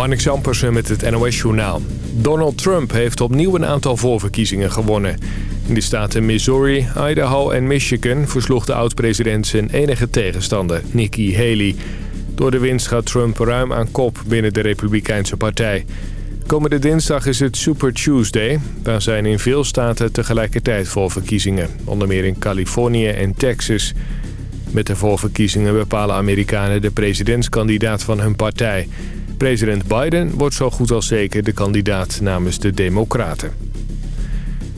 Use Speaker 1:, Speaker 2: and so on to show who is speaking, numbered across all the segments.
Speaker 1: Marnik Zampersen met het NOS-journaal. Donald Trump heeft opnieuw een aantal voorverkiezingen gewonnen. In de staten Missouri, Idaho en Michigan versloeg de oud-president zijn enige tegenstander, Nikki Haley. Door de winst gaat Trump ruim aan kop binnen de Republikeinse partij. Komende dinsdag is het Super Tuesday. Daar zijn in veel staten tegelijkertijd voorverkiezingen. Onder meer in Californië en Texas. Met de voorverkiezingen bepalen Amerikanen de presidentskandidaat van hun partij... President Biden wordt zo goed als zeker de kandidaat namens de Democraten.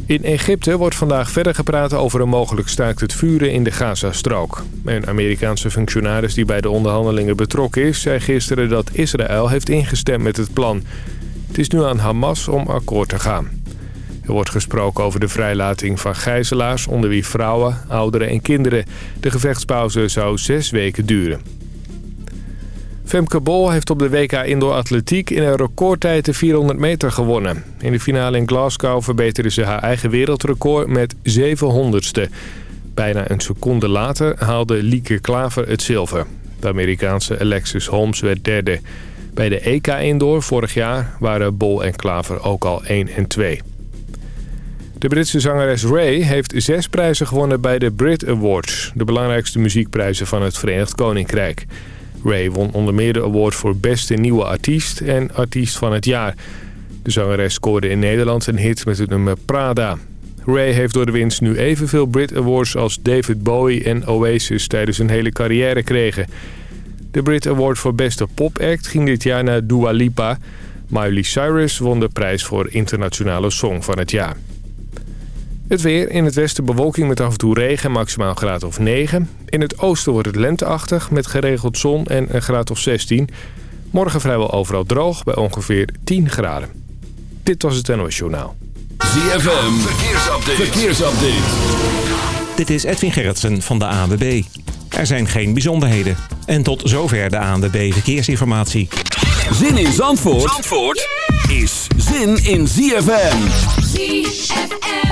Speaker 1: In Egypte wordt vandaag verder gepraat over een mogelijk staakt het vuren in de Gazastrook. Een Amerikaanse functionaris die bij de onderhandelingen betrokken is... zei gisteren dat Israël heeft ingestemd met het plan. Het is nu aan Hamas om akkoord te gaan. Er wordt gesproken over de vrijlating van gijzelaars... onder wie vrouwen, ouderen en kinderen. De gevechtspauze zou zes weken duren. Femke Bol heeft op de WK Indoor Atletiek in een recordtijd de 400 meter gewonnen. In de finale in Glasgow verbeterde ze haar eigen wereldrecord met 700ste. Bijna een seconde later haalde Lieke Klaver het zilver. De Amerikaanse Alexis Holmes werd derde. Bij de EK Indoor vorig jaar waren Bol en Klaver ook al 1 en 2. De Britse zangeres Ray heeft zes prijzen gewonnen bij de Brit Awards... de belangrijkste muziekprijzen van het Verenigd Koninkrijk... Ray won onder meer de award voor beste nieuwe artiest en artiest van het jaar. De zangeres scoorde in Nederland een hit met het nummer Prada. Ray heeft door de winst nu evenveel Brit Awards als David Bowie en Oasis tijdens hun hele carrière kregen. De Brit Award voor beste popact ging dit jaar naar Dua Lipa. Miley Cyrus won de prijs voor internationale song van het jaar. Het weer. In het westen bewolking met af en toe regen, maximaal graad of 9. In het oosten wordt het lenteachtig met geregeld zon en een graad of 16. Morgen vrijwel overal droog bij ongeveer 10 graden. Dit was het NOS Journaal.
Speaker 2: ZFM. Verkeersupdate. Verkeersupdate.
Speaker 3: Dit is Edwin Gerritsen van de ANWB. Er zijn geen bijzonderheden. En tot zover de ANWB Verkeersinformatie.
Speaker 2: Zin in Zandvoort, Zandvoort is zin in ZFM. ZFM.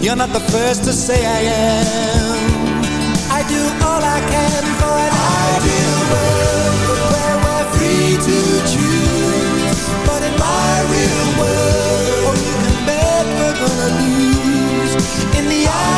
Speaker 4: You're not the first to say I am I do all I can for an ideal world Where we're free to choose But in my real world Oh, you can bet we're gonna lose In the eye.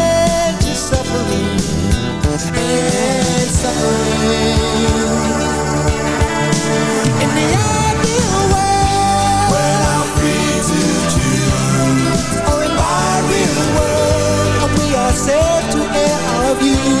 Speaker 4: you.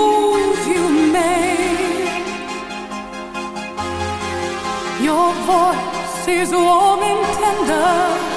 Speaker 5: is warm and tender,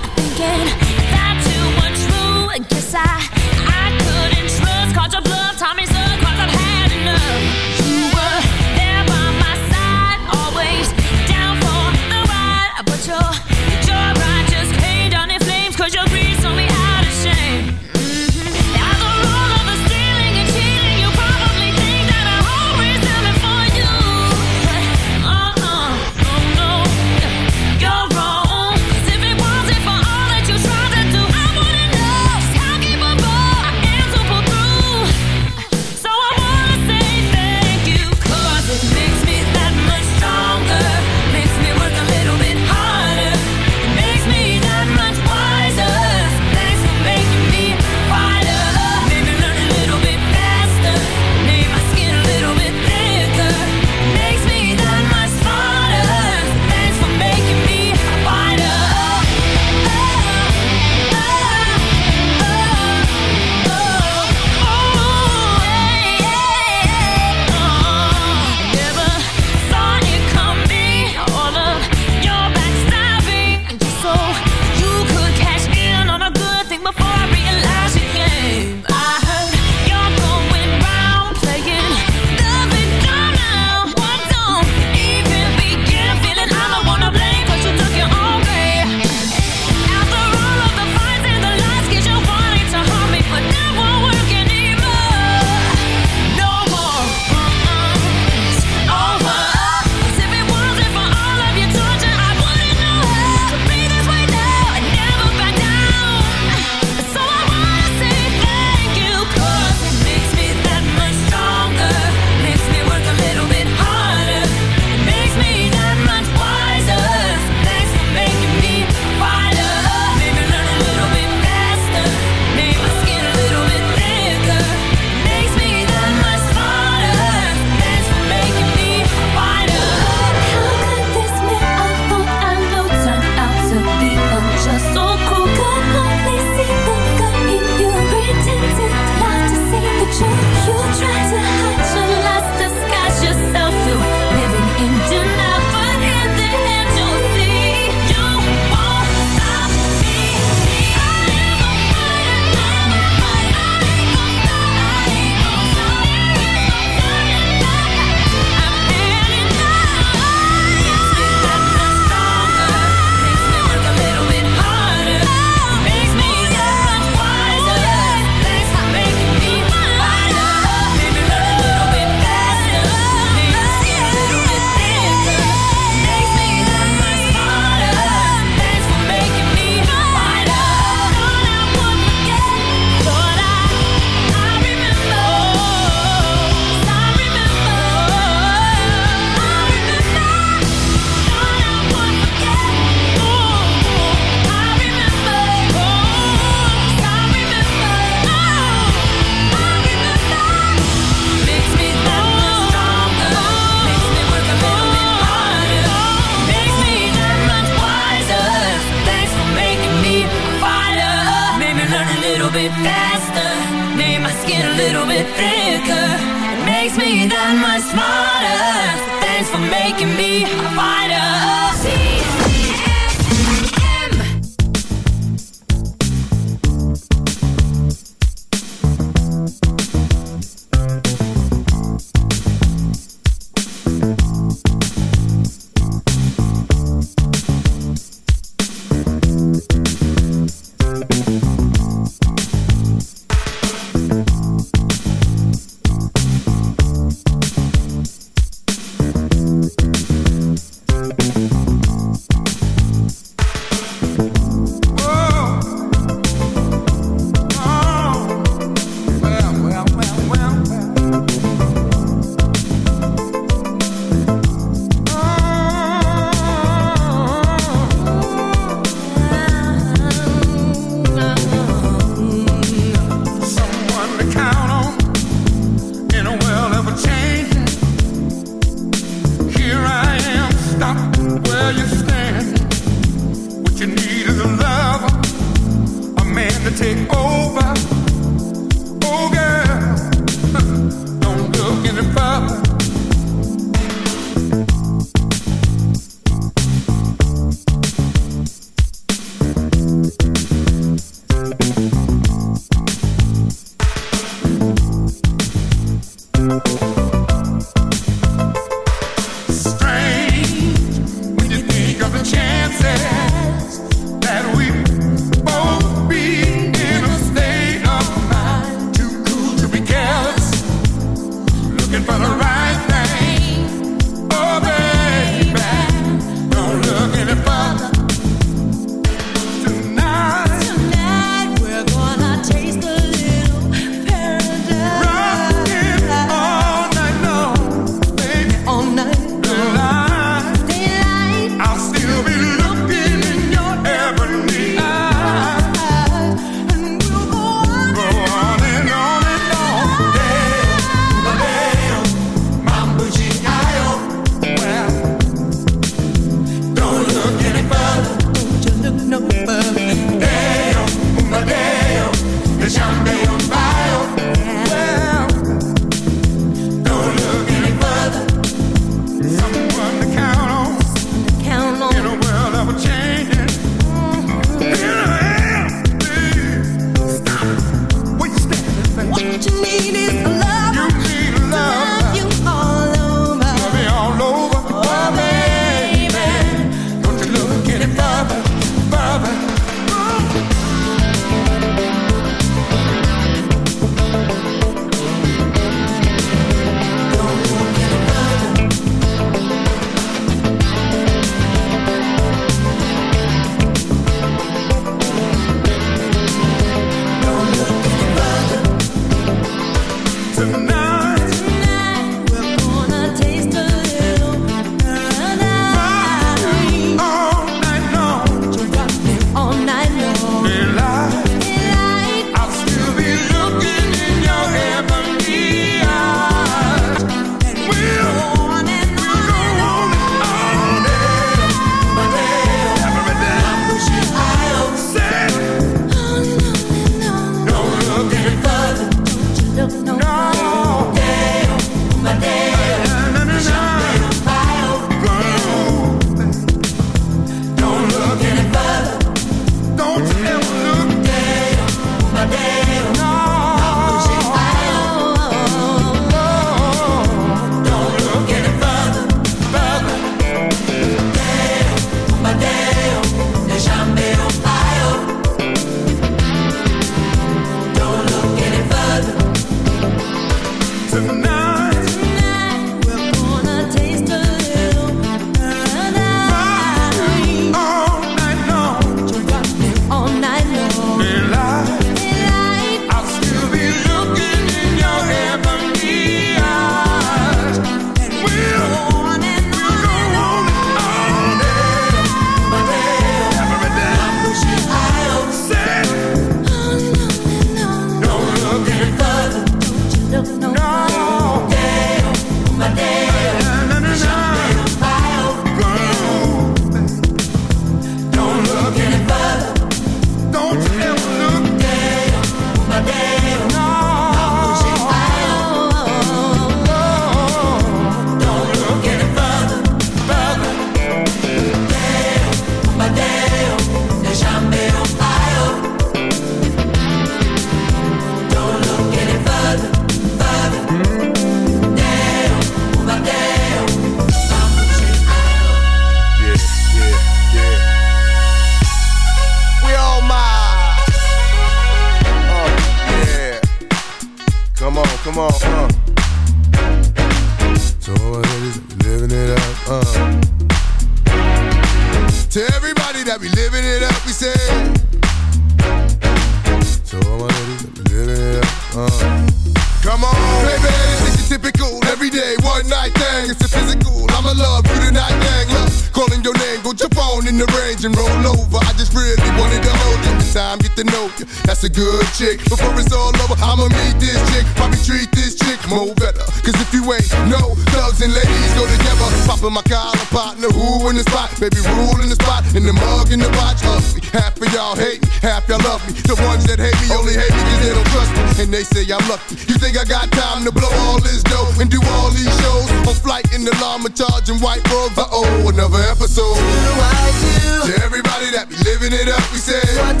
Speaker 5: your
Speaker 6: typical everyday one night thing. It's a physical. I'ma love you tonight, dang. Love calling your name, go jump on in the range and roll over. I just really wanted to hold you. This time, get to know you. That's a good chick. Before it's all over, I'ma meet this chick. Probably treat this chick more better. Cause if you ain't no thugs and ladies go together. Popping my collar, partner, who in the spot? Baby, rule in the spot, in the mug, in the watch. Half of y'all hate me, half y'all love me. The ones that hate me only hate me cause they don't trust me. And they say I'm lucky. You think I got time to blow all this dough and do all these shows? On flight in the llama charging white robes. Uh oh, another episode. Do I do? To everybody that be living it up, we say. What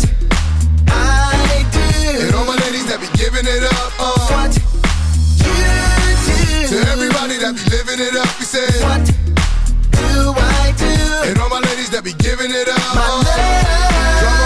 Speaker 6: I do. And all my ladies that be giving it up. Uh. What you do. To everybody that be living it up, we say. What do I do? And all my ladies that be giving it up. My love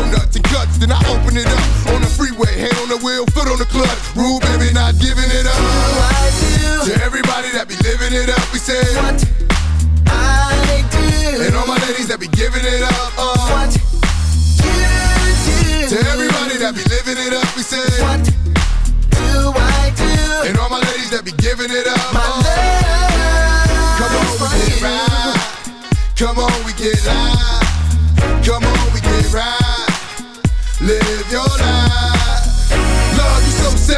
Speaker 6: donuts and cuts, then I open it up. On the freeway, hand on the wheel, foot on the clutch. Rule, baby, not giving it up. To everybody that be living it up, we say. What I do. And all my ladies that be giving it up. Uh. What you do. To everybody that be living it up, we say. What do I do? And all my ladies that be giving it up. My uh. love Come on, we get right. Come on, we get live. Come on,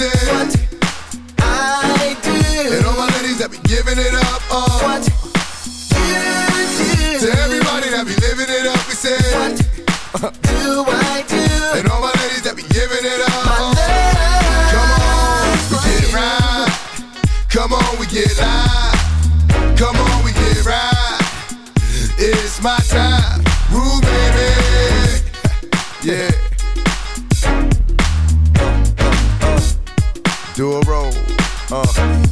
Speaker 6: Living it up, we say what I do. And all my ladies that be giving it up, uh. What you do. To everybody that be living it up, we say what do I do? And all my ladies that be giving it up, my uh. Come on, we get right. Come on, we get live. Do a roll. Uh.